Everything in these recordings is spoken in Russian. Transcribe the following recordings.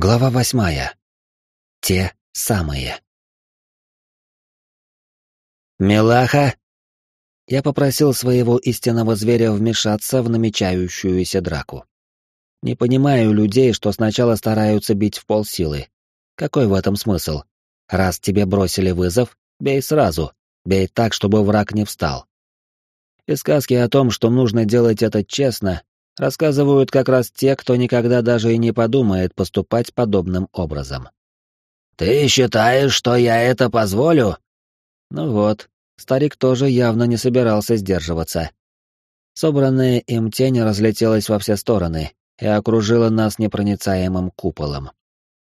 Глава восьмая. Те самые. «Милаха!» Я попросил своего истинного зверя вмешаться в намечающуюся драку. Не понимаю людей, что сначала стараются бить в полсилы. Какой в этом смысл? Раз тебе бросили вызов, бей сразу, бей так, чтобы враг не встал. И сказки о том, что нужно делать это честно, рассказывают как раз те, кто никогда даже и не подумает поступать подобным образом. «Ты считаешь, что я это позволю?» Ну вот, старик тоже явно не собирался сдерживаться. Собранная им тень разлетелась во все стороны и окружила нас непроницаемым куполом.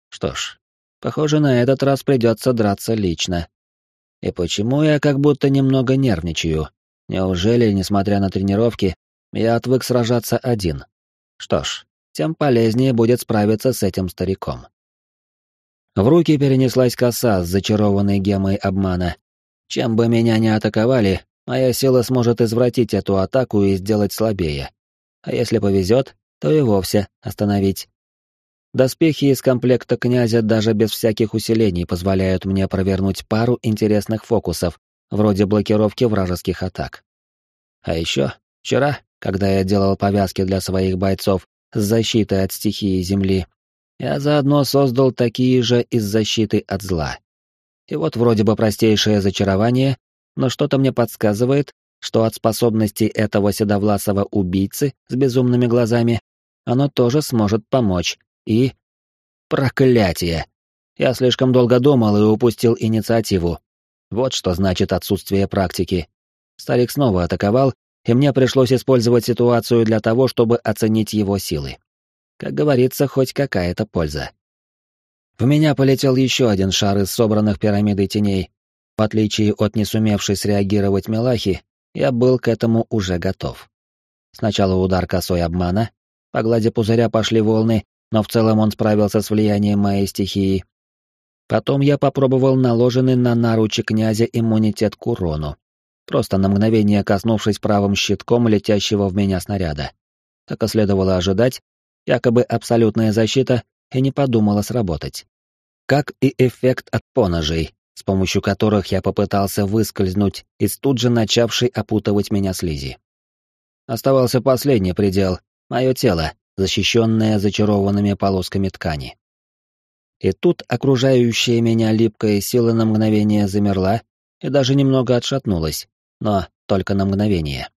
Что ж, похоже, на этот раз придется драться лично. И почему я как будто немного нервничаю? Неужели, несмотря на тренировки, я отвык сражаться один. Что ж, тем полезнее будет справиться с этим стариком. В руки перенеслась коса с зачарованной гемой обмана. Чем бы меня ни атаковали, моя сила сможет извратить эту атаку и сделать слабее. А если повезет, то и вовсе остановить. Доспехи из комплекта князя даже без всяких усилений позволяют мне провернуть пару интересных фокусов, вроде блокировки вражеских атак. А еще, вчера, когда я делал повязки для своих бойцов с защитой от стихии Земли, я заодно создал такие же из защиты от зла. И вот вроде бы простейшее зачарование, но что-то мне подсказывает, что от способностей этого седовласого убийцы с безумными глазами оно тоже сможет помочь. И... Проклятие! Я слишком долго думал и упустил инициативу. Вот что значит отсутствие практики. Старик снова атаковал, и мне пришлось использовать ситуацию для того, чтобы оценить его силы. Как говорится, хоть какая-то польза. В меня полетел еще один шар из собранных пирамидой теней. В отличие от не сумевшей среагировать Мелахи, я был к этому уже готов. Сначала удар косой обмана, по глади пузыря пошли волны, но в целом он справился с влиянием моей стихии. Потом я попробовал наложенный на наручи князя иммунитет к урону просто на мгновение коснувшись правым щитком летящего в меня снаряда. Как и следовало ожидать, якобы абсолютная защита и не подумала сработать. Как и эффект от поножей, с помощью которых я попытался выскользнуть из тут же начавшей опутывать меня слизи. Оставался последний предел — мое тело, защищенное зачарованными полосками ткани. И тут окружающая меня липкая сила на мгновение замерла и даже немного отшатнулась, но только на мгновение.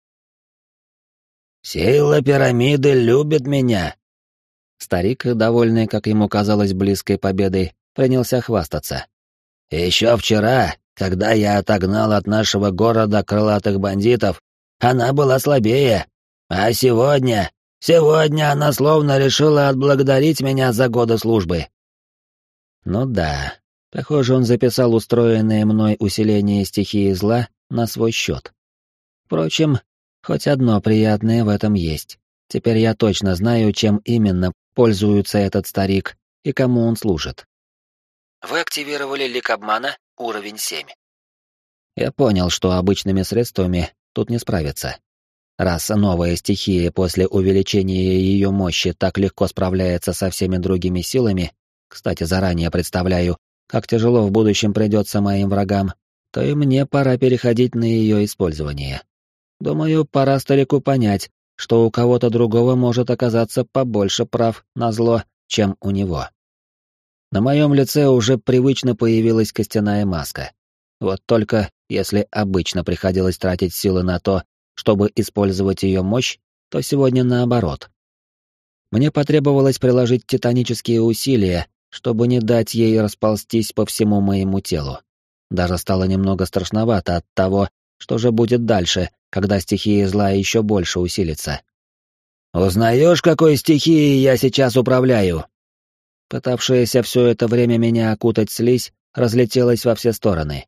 «Сила пирамиды любит меня!» Старик, довольный, как ему казалось, близкой победой, принялся хвастаться. «Еще вчера, когда я отогнал от нашего города крылатых бандитов, она была слабее. А сегодня... Сегодня она словно решила отблагодарить меня за годы службы». Ну да, похоже, он записал устроенное мной усиление стихии зла на свой счет. Впрочем, хоть одно приятное в этом есть. Теперь я точно знаю, чем именно пользуется этот старик и кому он служит. Вы активировали лик обмана, уровень 7. Я понял, что обычными средствами тут не справиться. Раз новая стихия после увеличения ее мощи так легко справляется со всеми другими силами, кстати, заранее представляю, как тяжело в будущем придется моим врагам, то и мне пора переходить на ее использование. Думаю, пора старику понять, что у кого-то другого может оказаться побольше прав на зло, чем у него. На моем лице уже привычно появилась костяная маска. Вот только, если обычно приходилось тратить силы на то, чтобы использовать ее мощь, то сегодня наоборот. Мне потребовалось приложить титанические усилия, чтобы не дать ей расползтись по всему моему телу. Даже стало немного страшновато от того, что же будет дальше, когда стихия зла еще больше усилится. «Узнаешь, какой стихией я сейчас управляю?» Пытавшаяся все это время меня окутать слизь разлетелась во все стороны.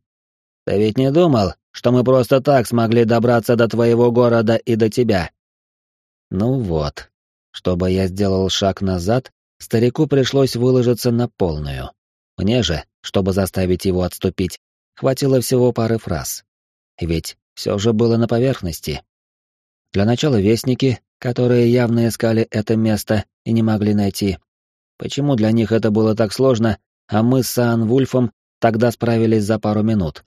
«Ты ведь не думал, что мы просто так смогли добраться до твоего города и до тебя?» Ну вот. Чтобы я сделал шаг назад, старику пришлось выложиться на полную. Мне же, чтобы заставить его отступить, Хватило всего пары фраз. Ведь все же было на поверхности. Для начала вестники, которые явно искали это место и не могли найти. Почему для них это было так сложно, а мы с Сан Вульфом тогда справились за пару минут?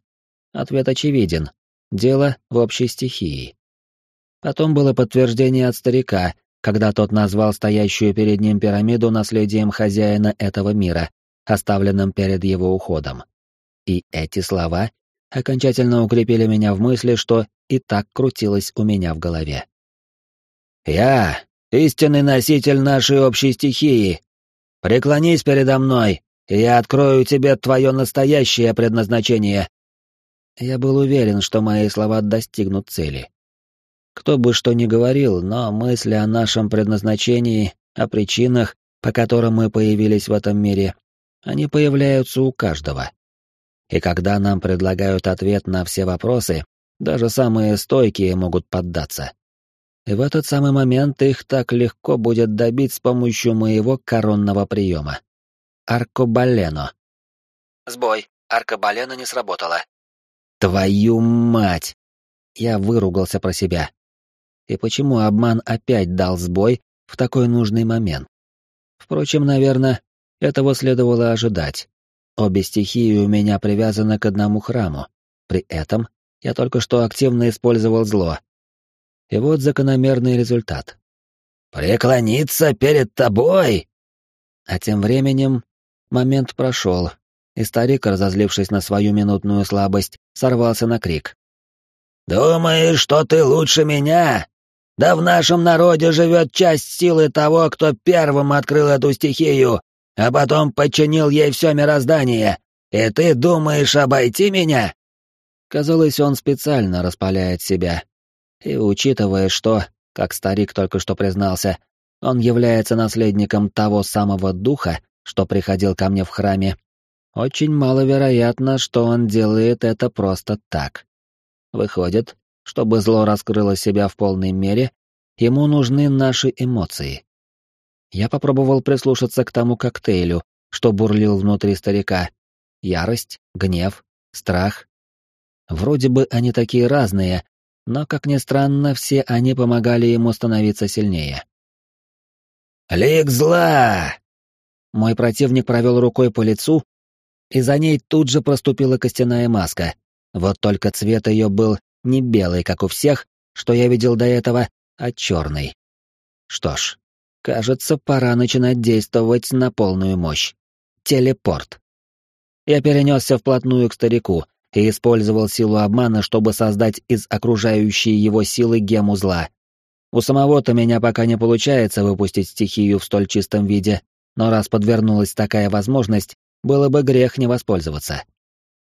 Ответ очевиден. Дело в общей стихии. Потом было подтверждение от старика, когда тот назвал стоящую перед ним пирамиду наследием хозяина этого мира, оставленным перед его уходом. И эти слова окончательно укрепили меня в мысли, что и так крутилось у меня в голове. «Я — истинный носитель нашей общей стихии. Преклонись передо мной, и я открою тебе твое настоящее предназначение». Я был уверен, что мои слова достигнут цели. Кто бы что ни говорил, но мысли о нашем предназначении, о причинах, по которым мы появились в этом мире, они появляются у каждого. И когда нам предлагают ответ на все вопросы, даже самые стойкие могут поддаться. И в этот самый момент их так легко будет добить с помощью моего коронного приема. Аркобалено. Сбой. Аркобалено не сработало. Твою мать! Я выругался про себя. И почему обман опять дал сбой в такой нужный момент? Впрочем, наверное, этого следовало ожидать. Обе стихии у меня привязаны к одному храму. При этом я только что активно использовал зло. И вот закономерный результат. «Преклониться перед тобой!» А тем временем момент прошел, и старик, разозлившись на свою минутную слабость, сорвался на крик. «Думаешь, что ты лучше меня? Да в нашем народе живет часть силы того, кто первым открыл эту стихию, а потом подчинил ей все мироздание. И ты думаешь обойти меня?» Казалось, он специально распаляет себя. И учитывая, что, как старик только что признался, он является наследником того самого духа, что приходил ко мне в храме, очень маловероятно, что он делает это просто так. Выходит, чтобы зло раскрыло себя в полной мере, ему нужны наши эмоции. Я попробовал прислушаться к тому коктейлю, что бурлил внутри старика. Ярость, гнев, страх. Вроде бы они такие разные, но, как ни странно, все они помогали ему становиться сильнее. «Лик зла!» Мой противник провел рукой по лицу, и за ней тут же проступила костяная маска. Вот только цвет ее был не белый, как у всех, что я видел до этого, а черный. Что ж, кажется, пора начинать действовать на полную мощь. Телепорт. Я перенесся вплотную к старику и использовал силу обмана, чтобы создать из окружающей его силы гему зла. У самого-то меня пока не получается выпустить стихию в столь чистом виде, но раз подвернулась такая возможность, было бы грех не воспользоваться.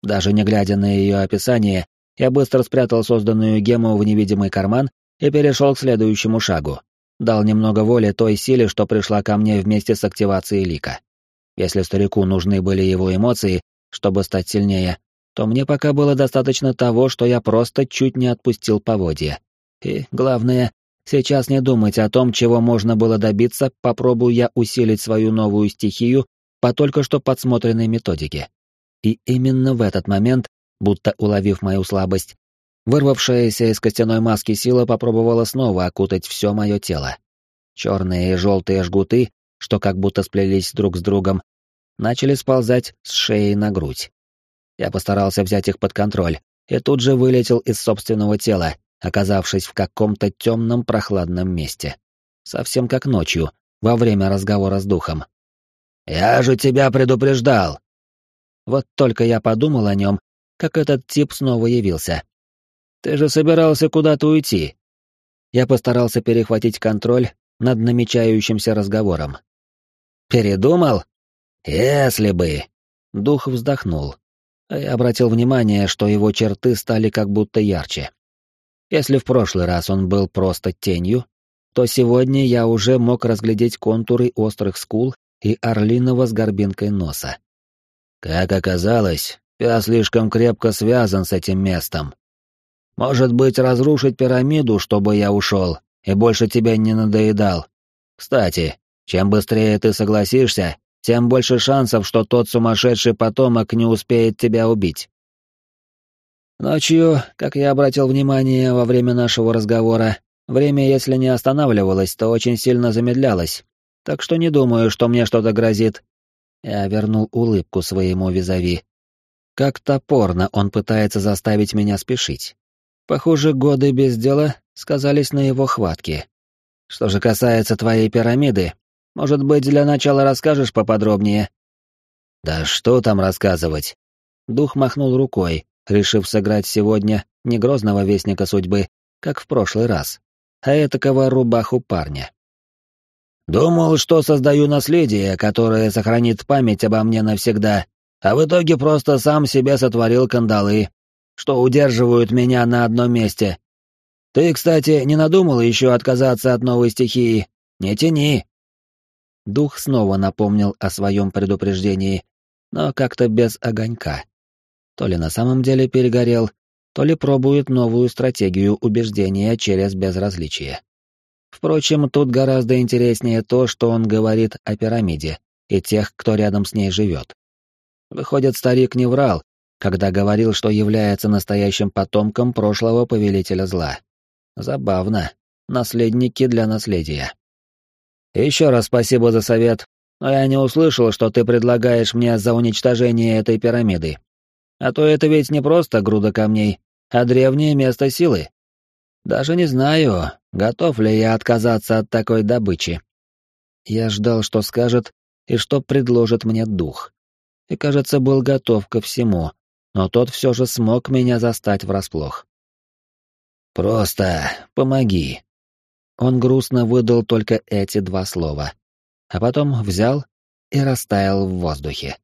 Даже не глядя на ее описание, я быстро спрятал созданную гему в невидимый карман и перешел к следующему шагу. Дал немного воли той силе, что пришла ко мне вместе с активацией лика. Если старику нужны были его эмоции, чтобы стать сильнее, то мне пока было достаточно того, что я просто чуть не отпустил поводья. И, главное, сейчас не думать о том, чего можно было добиться, попробую я усилить свою новую стихию по только что подсмотренной методике. И именно в этот момент будто уловив мою слабость. Вырвавшаяся из костяной маски сила попробовала снова окутать все мое тело. Черные и желтые жгуты, что как будто сплелись друг с другом, начали сползать с шеи на грудь. Я постарался взять их под контроль, и тут же вылетел из собственного тела, оказавшись в каком-то темном прохладном месте. Совсем как ночью, во время разговора с духом. «Я же тебя предупреждал!» Вот только я подумал о нем, как этот тип снова явился. «Ты же собирался куда-то уйти». Я постарался перехватить контроль над намечающимся разговором. «Передумал? Если бы...» Дух вздохнул. Я обратил внимание, что его черты стали как будто ярче. Если в прошлый раз он был просто тенью, то сегодня я уже мог разглядеть контуры острых скул и орлиного с горбинкой носа. Как оказалось, я слишком крепко связан с этим местом. Может быть, разрушить пирамиду, чтобы я ушел и больше тебя не надоедал. Кстати, чем быстрее ты согласишься, тем больше шансов, что тот сумасшедший потомок не успеет тебя убить. Ночью, как я обратил внимание во время нашего разговора, время, если не останавливалось, то очень сильно замедлялось, так что не думаю, что мне что-то грозит. Я вернул улыбку своему визави. Как топорно он пытается заставить меня спешить. Похоже, годы без дела сказались на его хватке. Что же касается твоей пирамиды, может быть, для начала расскажешь поподробнее? Да что там рассказывать? Дух махнул рукой, решив сыграть сегодня не грозного вестника судьбы, как в прошлый раз, а этакого рубаху парня. Думал, что создаю наследие, которое сохранит память обо мне навсегда, а в итоге просто сам себе сотворил кандалы, что удерживают меня на одном месте. Ты, кстати, не надумал еще отказаться от новой стихии? Не тяни. Дух снова напомнил о своем предупреждении, но как-то без огонька. То ли на самом деле перегорел, то ли пробует новую стратегию убеждения через безразличие. Впрочем, тут гораздо интереснее то, что он говорит о пирамиде и тех, кто рядом с ней живет. Выходит, старик не врал, когда говорил, что является настоящим потомком прошлого повелителя зла. Забавно. Наследники для наследия. Еще раз спасибо за совет, но я не услышал, что ты предлагаешь мне за уничтожение этой пирамиды. А то это ведь не просто груда камней, а древнее место силы. Даже не знаю, готов ли я отказаться от такой добычи. Я ждал, что скажет и что предложит мне дух. И, кажется, был готов ко всему, но тот все же смог меня застать врасплох. «Просто помоги». Он грустно выдал только эти два слова, а потом взял и растаял в воздухе.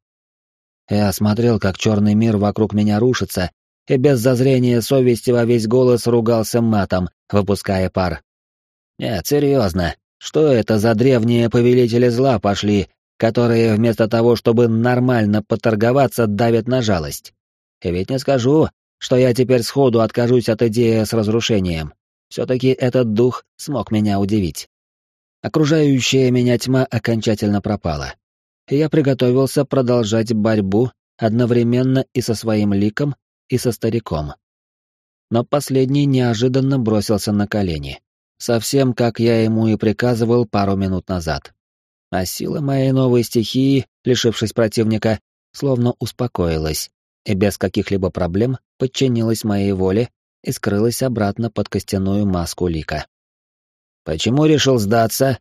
Я смотрел, как черный мир вокруг меня рушится, и без зазрения совести во весь голос ругался матом, выпуская пар. Нет, серьезно, что это за древние повелители зла пошли, которые вместо того, чтобы нормально поторговаться, давят на жалость? Ведь не скажу, что я теперь сходу откажусь от идеи с разрушением. Все-таки этот дух смог меня удивить. Окружающая меня тьма окончательно пропала. И я приготовился продолжать борьбу одновременно и со своим ликом, и со стариком. Но последний неожиданно бросился на колени, совсем как я ему и приказывал пару минут назад. А сила моей новой стихии, лишившись противника, словно успокоилась и без каких-либо проблем подчинилась моей воле и скрылась обратно под костяную маску лика. «Почему решил сдаться?»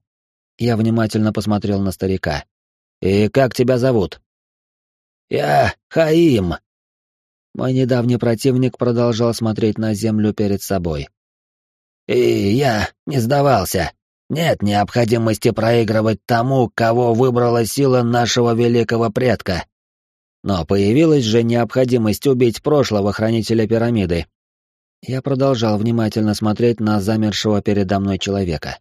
Я внимательно посмотрел на старика. «И как тебя зовут?» «Я Хаим», мой недавний противник продолжал смотреть на землю перед собой. «И я не сдавался. Нет необходимости проигрывать тому, кого выбрала сила нашего великого предка». Но появилась же необходимость убить прошлого хранителя пирамиды. Я продолжал внимательно смотреть на замершего передо мной человека.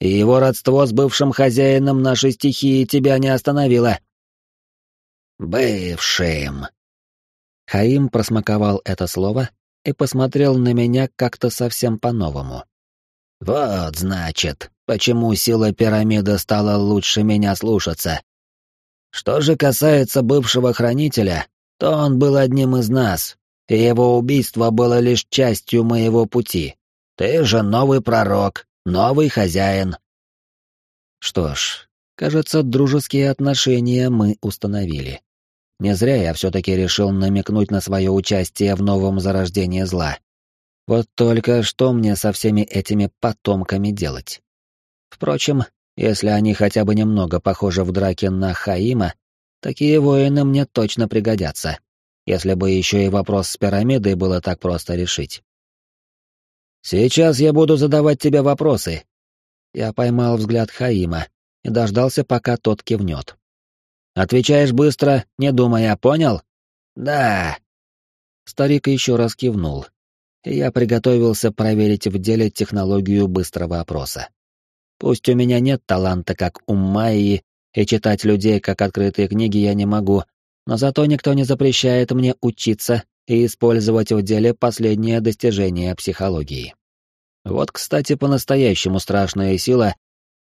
И его родство с бывшим хозяином нашей стихии тебя не остановило. «Бывшим», Хаим просмаковал это слово и посмотрел на меня как-то совсем по-новому. «Вот, значит, почему сила пирамиды стала лучше меня слушаться. Что же касается бывшего хранителя, то он был одним из нас, и его убийство было лишь частью моего пути. Ты же новый пророк, новый хозяин». Что ж, кажется, дружеские отношения мы установили. Не зря я все-таки решил намекнуть на свое участие в новом зарождении зла. Вот только что мне со всеми этими потомками делать? Впрочем, если они хотя бы немного похожи в драке на Хаима, такие воины мне точно пригодятся, если бы еще и вопрос с пирамидой было так просто решить. «Сейчас я буду задавать тебе вопросы». Я поймал взгляд Хаима и дождался, пока тот кивнет. Отвечаешь быстро, не думая, понял? Да. Старик еще раз кивнул. И я приготовился проверить в деле технологию быстрого опроса. Пусть у меня нет таланта, как у Майи, и читать людей, как открытые книги, я не могу, но зато никто не запрещает мне учиться и использовать в деле последнее достижение психологии. Вот, кстати, по-настоящему страшная сила,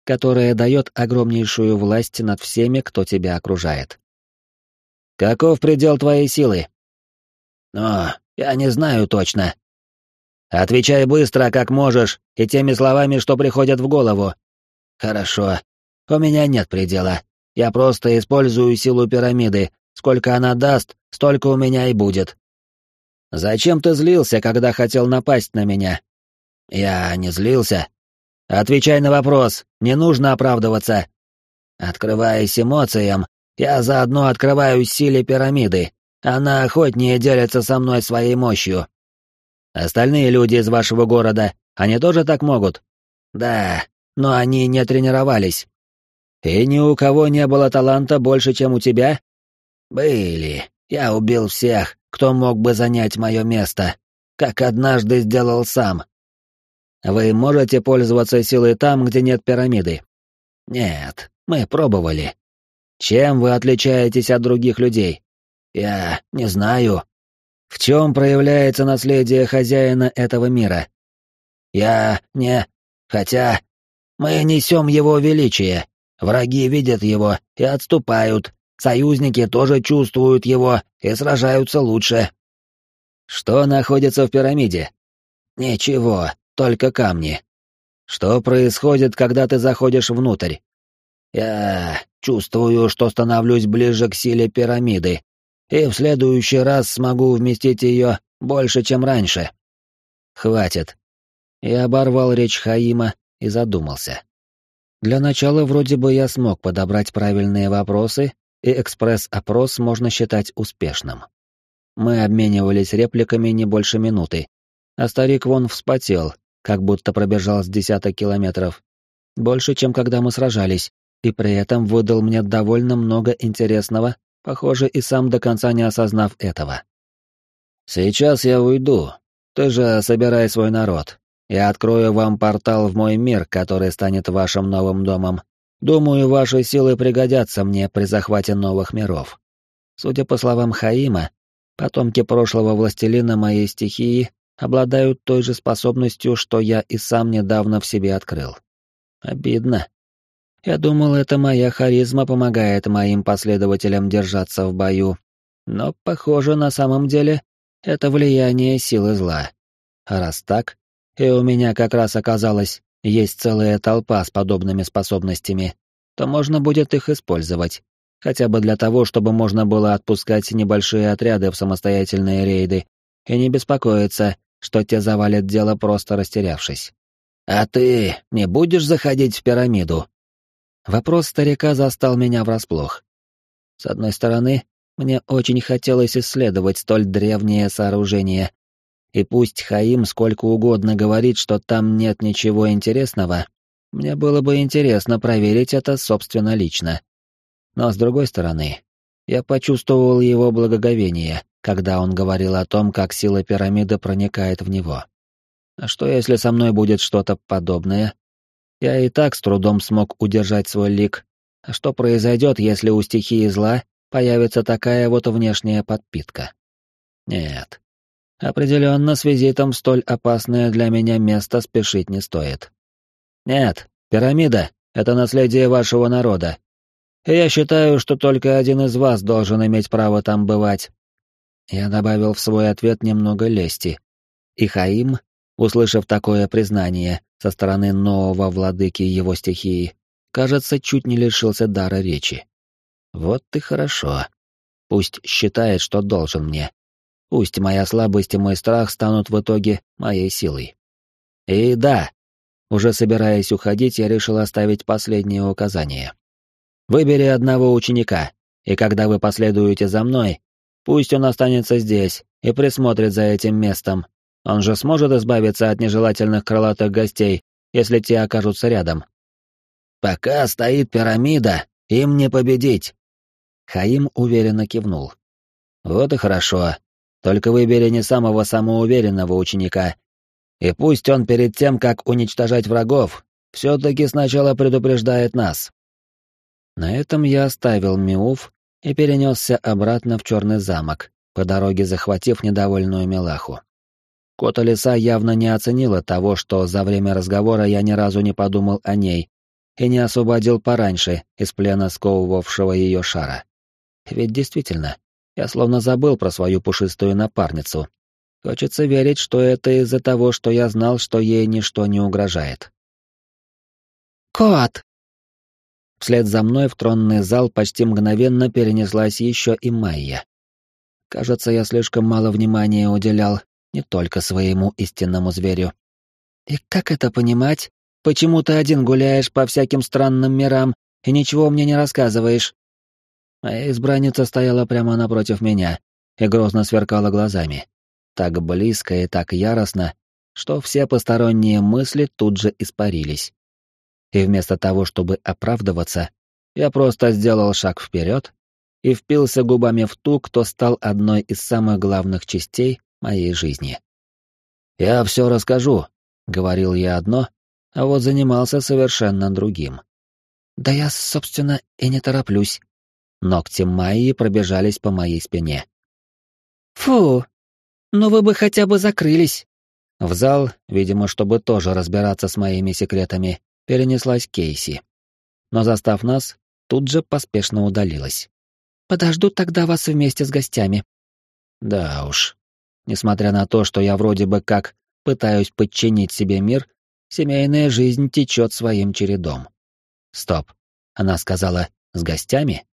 которая дает огромнейшую власть над всеми, кто тебя окружает. Каков предел твоей силы? О, я не знаю точно. Отвечай быстро, как можешь, и теми словами, что приходят в голову. Хорошо. У меня нет предела. Я просто использую силу пирамиды. Сколько она даст, столько у меня и будет. Зачем ты злился, когда хотел напасть на меня? Я не злился. Отвечай на вопрос, не нужно оправдываться. Открываясь эмоциям, я заодно открываюсь силе пирамиды. Она охотнее делится со мной своей мощью. Остальные люди из вашего города, они тоже так могут? Да, но они не тренировались. И ни у кого не было таланта больше, чем у тебя? Были. Я убил всех, кто мог бы занять мое место, как однажды сделал сам. Вы можете пользоваться силой там, где нет пирамиды? Нет, мы пробовали. Чем вы отличаетесь от других людей? Я не знаю. В чем проявляется наследие хозяина этого мира? Я не... Хотя... Мы несем его величие. Враги видят его и отступают. Союзники тоже чувствуют его и сражаются лучше. Что находится в пирамиде? Ничего, только камни. Что происходит, когда ты заходишь внутрь? Я чувствую, что становлюсь ближе к силе пирамиды, и в следующий раз смогу вместить ее больше, чем раньше. Хватит. Я оборвал речь Хаима и задумался. Для начала вроде бы я смог подобрать правильные вопросы, и экспресс-опрос можно считать успешным. Мы обменивались репликами не больше минуты, а старик вон вспотел, как будто пробежал с десяток километров. Больше, чем когда мы сражались, и при этом выдал мне довольно много интересного, похоже, и сам до конца не осознав этого. «Сейчас я уйду. Ты же собирай свой народ. Я открою вам портал в мой мир, который станет вашим новым домом. Думаю, ваши силы пригодятся мне при захвате новых миров». Судя по словам Хаима, потомки прошлого властелина моей стихии обладают той же способностью, что я и сам недавно в себе открыл. Обидно. Я думал, это моя харизма помогает моим последователям держаться в бою. Но, похоже, на самом деле это влияние силы зла. А раз так, и у меня как раз оказалось, есть целая толпа с подобными способностями, то можно будет их использовать. Хотя бы для того, чтобы можно было отпускать небольшие отряды в самостоятельные рейды и не беспокоиться, что те завалят дело, просто растерявшись. «А ты не будешь заходить в пирамиду?» Вопрос старика застал меня врасплох. С одной стороны, мне очень хотелось исследовать столь древнее сооружение. И пусть Хаим сколько угодно говорит, что там нет ничего интересного, мне было бы интересно проверить это собственно лично. Но с другой стороны, я почувствовал его благоговение, когда он говорил о том, как сила пирамиды проникает в него. А что если со мной будет что-то подобное? Я и так с трудом смог удержать свой лик. А что произойдет, если у стихии зла появится такая вот внешняя подпитка? Нет. Определенно, с визитом в столь опасное для меня место спешить не стоит. Нет, пирамида — это наследие вашего народа. И я считаю, что только один из вас должен иметь право там бывать. Я добавил в свой ответ немного лести. И Хаим, услышав такое признание со стороны нового владыки его стихии, кажется, чуть не лишился дара речи. Вот и хорошо. Пусть считает, что должен мне. Пусть моя слабость и мой страх станут в итоге моей силой. И да, уже собираясь уходить, я решил оставить последнее указание. Выбери одного ученика, и когда вы последуете за мной, Пусть он останется здесь и присмотрит за этим местом. Он же сможет избавиться от нежелательных крылатых гостей, если те окажутся рядом. Пока стоит пирамида, им не победить. Хаим уверенно кивнул. Вот и хорошо. Только выбери не самого самоуверенного ученика. И пусть он перед тем, как уничтожать врагов, все-таки сначала предупреждает нас. На этом я оставил Миуф и перенесся обратно в черный замок, по дороге захватив недовольную милаху. Кота лиса явно не оценила того, что за время разговора я ни разу не подумал о ней и не освободил пораньше из плена сковывавшего ее шара. Ведь действительно, я словно забыл про свою пушистую напарницу. Хочется верить, что это из-за того, что я знал, что ей ничто не угрожает. «Кот!» Вслед за мной в тронный зал почти мгновенно перенеслась еще и Майя. Кажется, я слишком мало внимания уделял не только своему истинному зверю. «И как это понимать? Почему ты один гуляешь по всяким странным мирам и ничего мне не рассказываешь?» Моя избранница стояла прямо напротив меня и грозно сверкала глазами. Так близко и так яростно, что все посторонние мысли тут же испарились. И вместо того, чтобы оправдываться, я просто сделал шаг вперед и впился губами в ту, кто стал одной из самых главных частей моей жизни. «Я все расскажу», — говорил я одно, а вот занимался совершенно другим. «Да я, собственно, и не тороплюсь». Ногти Майи пробежались по моей спине. «Фу, ну вы бы хотя бы закрылись». В зал, видимо, чтобы тоже разбираться с моими секретами, перенеслась Кейси. Но застав нас, тут же поспешно удалилась. «Подожду тогда вас вместе с гостями». Да уж. Несмотря на то, что я вроде бы как пытаюсь подчинить себе мир, семейная жизнь течет своим чередом. Стоп. Она сказала «с гостями»?